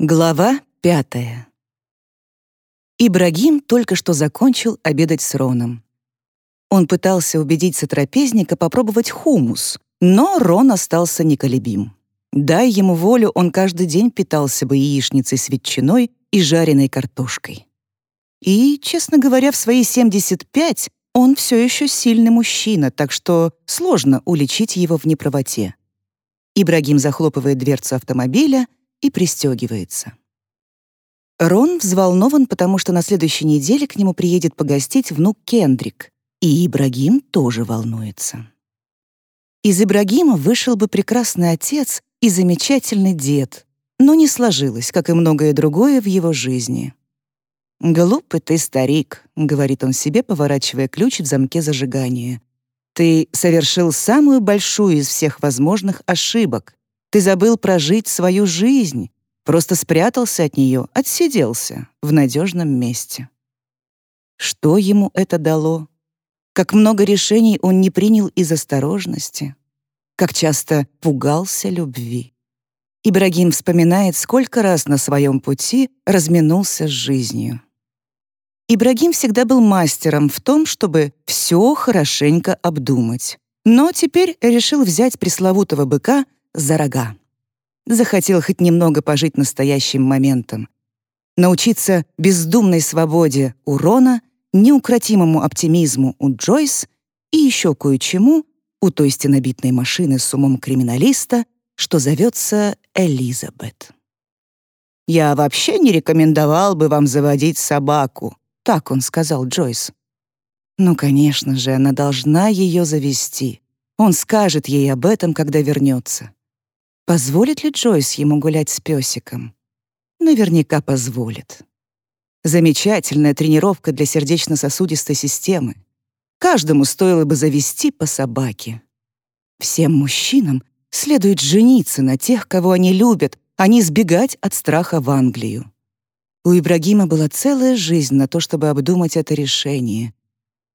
Глава пятая. Ибрагим только что закончил обедать с Роном. Он пытался убедить сотрапезника попробовать хумус, но Рон остался неколебим. Дай ему волю, он каждый день питался бы яичницей с ветчиной и жареной картошкой. И, честно говоря, в свои 75 он все еще сильный мужчина, так что сложно уличить его в неправоте. Ибрагим захлопывает дверцу автомобиля — и пристегивается. Рон взволнован, потому что на следующей неделе к нему приедет погостить внук Кендрик, и Ибрагим тоже волнуется. Из Ибрагима вышел бы прекрасный отец и замечательный дед, но не сложилось, как и многое другое в его жизни. «Глупый ты старик», — говорит он себе, поворачивая ключ в замке зажигания. «Ты совершил самую большую из всех возможных ошибок, ты забыл прожить свою жизнь, просто спрятался от нее, отсиделся в надежном месте. Что ему это дало? Как много решений он не принял из осторожности? Как часто пугался любви? Ибрагим вспоминает, сколько раз на своем пути разминулся с жизнью. Ибрагим всегда был мастером в том, чтобы все хорошенько обдумать. Но теперь решил взять пресловутого быка за рога. Захотел хоть немного пожить настоящим моментом. Научиться бездумной свободе у Рона, неукротимому оптимизму у Джойс и еще кое-чему у той стенобитной машины с умом криминалиста, что зовется Элизабет. «Я вообще не рекомендовал бы вам заводить собаку», — так он сказал Джойс. Ну, конечно же, она должна ее завести. Он скажет ей об этом, когда вернется. Позволит ли Джойс ему гулять с песиком? Наверняка позволит. Замечательная тренировка для сердечно-сосудистой системы. Каждому стоило бы завести по собаке. Всем мужчинам следует жениться на тех, кого они любят, а не сбегать от страха в Англию. У Ибрагима была целая жизнь на то, чтобы обдумать это решение.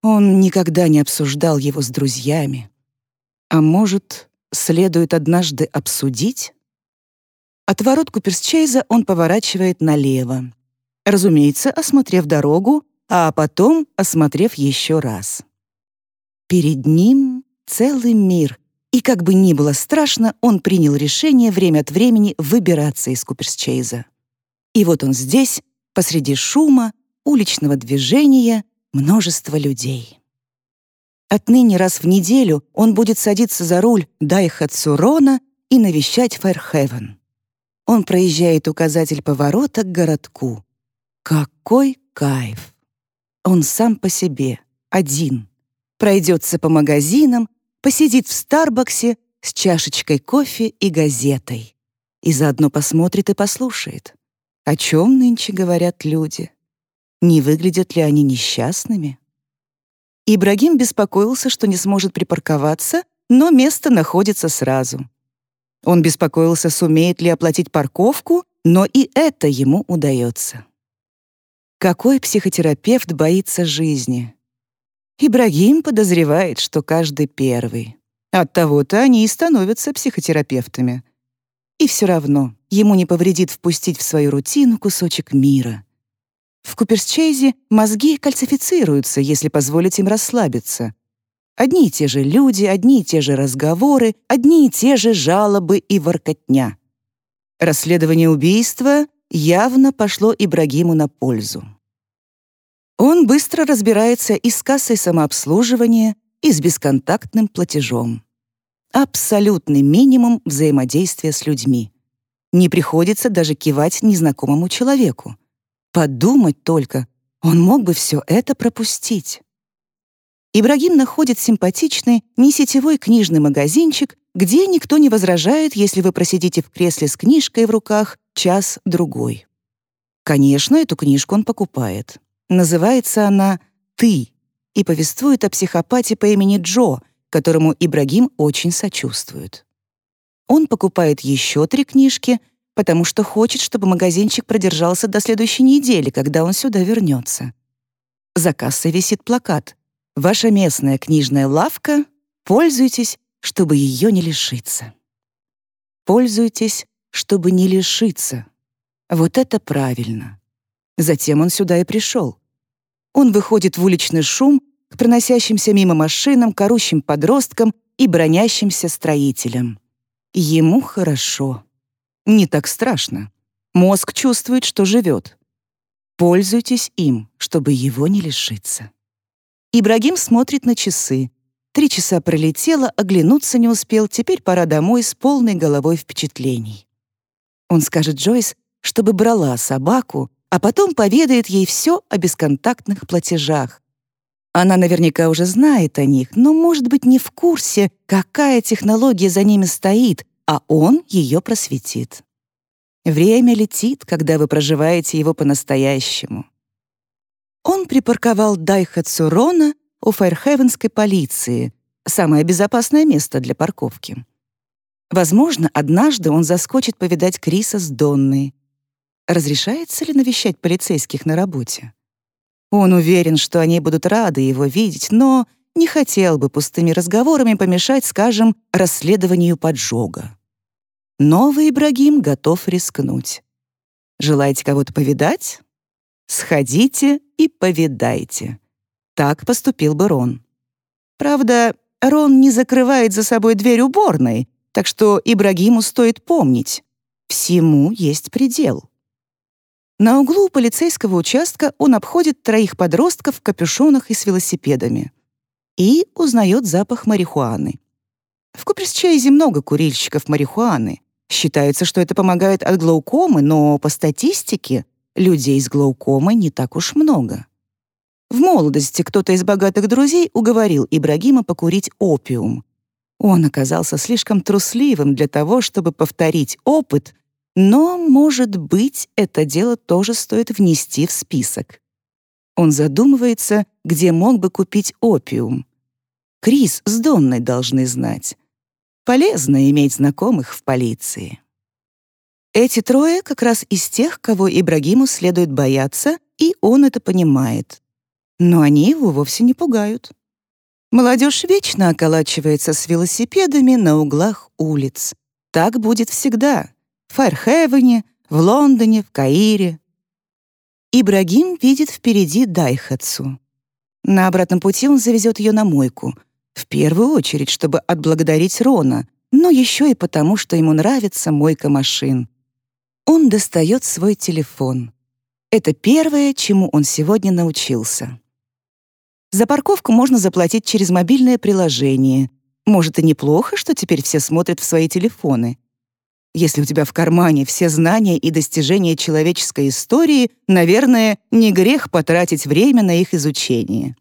Он никогда не обсуждал его с друзьями. А может, следует однажды обсудить? От ворот Куперсчейза он поворачивает налево. Разумеется, осмотрев дорогу, а потом осмотрев еще раз. Перед ним целый мир, и как бы ни было страшно, он принял решение время от времени выбираться из Куперсчейза. И вот он здесь, посреди шума, уличного движения, множества людей. Отныне раз в неделю он будет садиться за руль Дайхатсу Рона и навещать Фэрхевен. Он проезжает указатель поворота к городку. Какой кайф! Он сам по себе, один. Пройдется по магазинам, посидит в Старбаксе с чашечкой кофе и газетой. И заодно посмотрит и послушает. О чем нынче говорят люди? Не выглядят ли они несчастными? Ибрагим беспокоился, что не сможет припарковаться, но место находится сразу. Он беспокоился, сумеет ли оплатить парковку, но и это ему удается. Какой психотерапевт боится жизни? Ибрагим подозревает, что каждый первый. Оттого-то они и становятся психотерапевтами. И все равно ему не повредит впустить в свою рутину кусочек мира — в Куперсчейзе мозги кальцифицируются, если позволить им расслабиться. Одни и те же люди, одни и те же разговоры, одни и те же жалобы и воркотня. Расследование убийства явно пошло Ибрагиму на пользу. Он быстро разбирается и с кассой самообслуживания, и с бесконтактным платежом. Абсолютный минимум взаимодействия с людьми. Не приходится даже кивать незнакомому человеку. Подумать только, он мог бы все это пропустить. Ибрагим находит симпатичный, несетевой книжный магазинчик, где никто не возражает, если вы просидите в кресле с книжкой в руках час-другой. Конечно, эту книжку он покупает. Называется она «Ты» и повествует о психопате по имени Джо, которому Ибрагим очень сочувствует. Он покупает еще три книжки — потому что хочет, чтобы магазинчик продержался до следующей недели, когда он сюда вернется. За кассой висит плакат. «Ваша местная книжная лавка. Пользуйтесь, чтобы ее не лишиться». Пользуйтесь, чтобы не лишиться. Вот это правильно. Затем он сюда и пришел. Он выходит в уличный шум к проносящимся мимо машинам, корущим подросткам и бронящимся строителям. Ему хорошо. Не так страшно. Мозг чувствует, что живет. Пользуйтесь им, чтобы его не лишиться. Ибрагим смотрит на часы. Три часа пролетело, оглянуться не успел, теперь пора домой с полной головой впечатлений. Он скажет Джойс, чтобы брала собаку, а потом поведает ей все о бесконтактных платежах. Она наверняка уже знает о них, но, может быть, не в курсе, какая технология за ними стоит, а он ее просветит. Время летит, когда вы проживаете его по-настоящему. Он припарковал Дайхатсу Рона у Файрхевенской полиции, самое безопасное место для парковки. Возможно, однажды он заскочит повидать Криса с Донной. Разрешается ли навещать полицейских на работе? Он уверен, что они будут рады его видеть, но не хотел бы пустыми разговорами помешать, скажем, расследованию поджога. Новый Ибрагим готов рискнуть. Желаете кого-то повидать? Сходите и повидайте. Так поступил бы Рон. Правда, Рон не закрывает за собой дверь уборной, так что Ибрагиму стоит помнить. Всему есть предел. На углу полицейского участка он обходит троих подростков в капюшонах и с велосипедами. И узнает запах марихуаны. В Куперсчейзе много курильщиков марихуаны. Считается, что это помогает от глаукомы, но по статистике людей с глаукомой не так уж много. В молодости кто-то из богатых друзей уговорил Ибрагима покурить опиум. Он оказался слишком трусливым для того, чтобы повторить опыт, но, может быть, это дело тоже стоит внести в список. Он задумывается, где мог бы купить опиум. Крис с Донной должны знать. Полезно иметь знакомых в полиции. Эти трое как раз из тех, кого Ибрагиму следует бояться, и он это понимает. Но они его вовсе не пугают. Молодежь вечно околачивается с велосипедами на углах улиц. Так будет всегда. В Файрхевене, в Лондоне, в Каире. Ибрагим видит впереди Дайхатсу. На обратном пути он завезет ее на мойку. В первую очередь, чтобы отблагодарить Рона, но еще и потому, что ему нравится мойка машин. Он достает свой телефон. Это первое, чему он сегодня научился. За парковку можно заплатить через мобильное приложение. Может, и неплохо, что теперь все смотрят в свои телефоны. Если у тебя в кармане все знания и достижения человеческой истории, наверное, не грех потратить время на их изучение.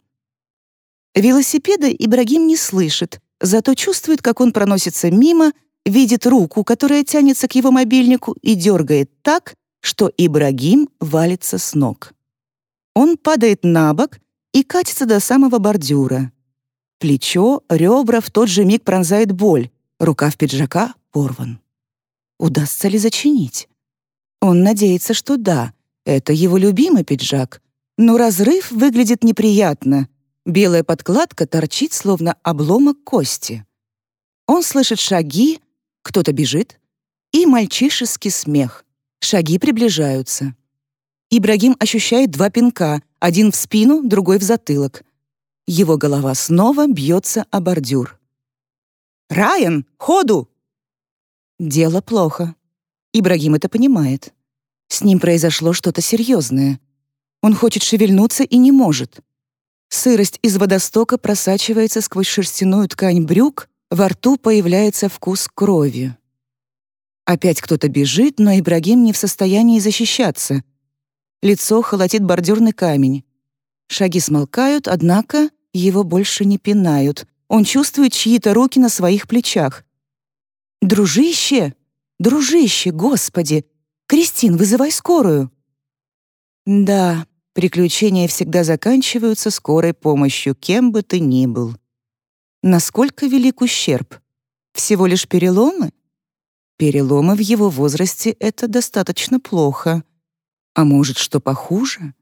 Велосипеда Ибрагим не слышит, зато чувствует, как он проносится мимо, видит руку, которая тянется к его мобильнику и дергает так, что Ибрагим валится с ног. Он падает на бок и катится до самого бордюра. Плечо, ребра в тот же миг пронзает боль, рукав пиджака порван. Удастся ли зачинить? Он надеется, что да, это его любимый пиджак, но разрыв выглядит неприятно. Белая подкладка торчит, словно обломок кости. Он слышит шаги, кто-то бежит, и мальчишеский смех. Шаги приближаются. Ибрагим ощущает два пинка, один в спину, другой в затылок. Его голова снова бьется о бордюр. «Райан, ходу!» Дело плохо. Ибрагим это понимает. С ним произошло что-то серьезное. Он хочет шевельнуться и не может. Сырость из водостока просачивается сквозь шерстяную ткань брюк, во рту появляется вкус крови. Опять кто-то бежит, но Ибрагим не в состоянии защищаться. Лицо холодит бордюрный камень. Шаги смолкают, однако его больше не пинают. Он чувствует чьи-то руки на своих плечах. «Дружище! Дружище, господи! Кристин, вызывай скорую!» Да, приключения всегда заканчиваются скорой помощью, кем бы ты ни был. Насколько велик ущерб? Всего лишь переломы? Переломы в его возрасте — это достаточно плохо. А может, что похуже?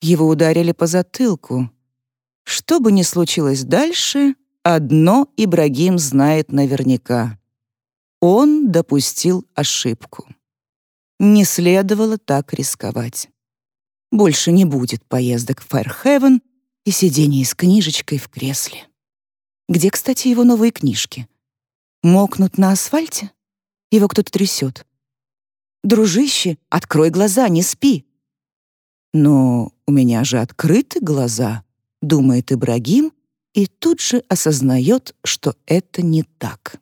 Его ударили по затылку. Что бы ни случилось дальше, одно Ибрагим знает наверняка. Он допустил ошибку. Не следовало так рисковать. Больше не будет поездок в Фэрхевен и сидений с книжечкой в кресле. Где, кстати, его новые книжки? Мокнут на асфальте? Его кто-то трясет. «Дружище, открой глаза, не спи!» «Но у меня же открыты глаза», — думает Ибрагим, и тут же осознает, что это не так.